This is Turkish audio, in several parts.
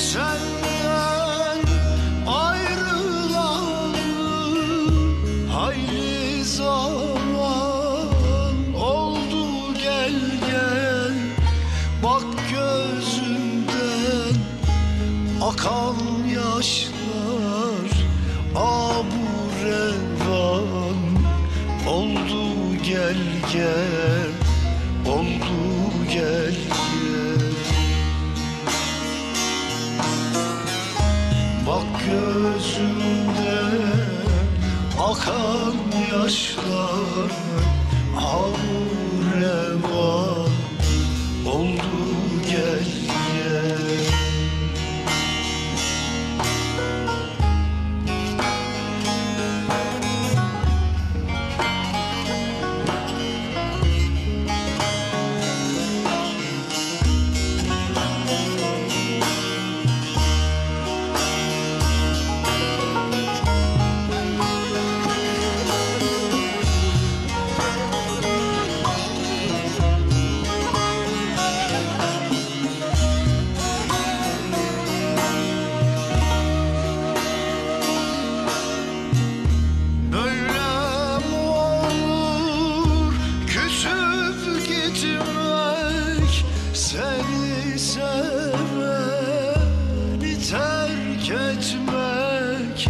senden ayrılalı hayli zaman oldu gel gel. Bak gözümden akan yaşlar abu revan oldu gel gel. Akan yaşlar Abu revan oldu terk etmek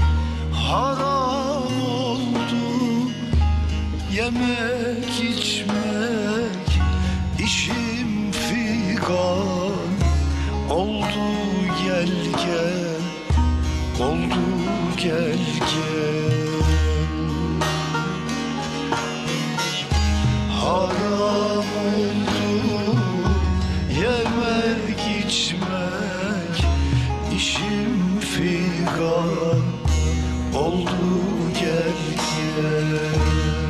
Haram oldu. Yemek içmek işim figan oldu. Gel gel oldu gel gel. Haram oldu figan oldu gel gel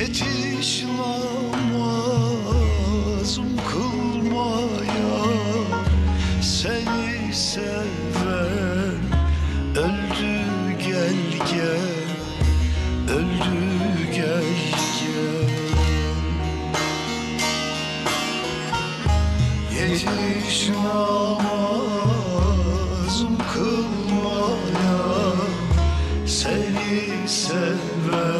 Yetiş namazım kılmaya. Seni seven öldü gel gel. Öldü gel gel. Yetiş namazım kılmaya. Seni seven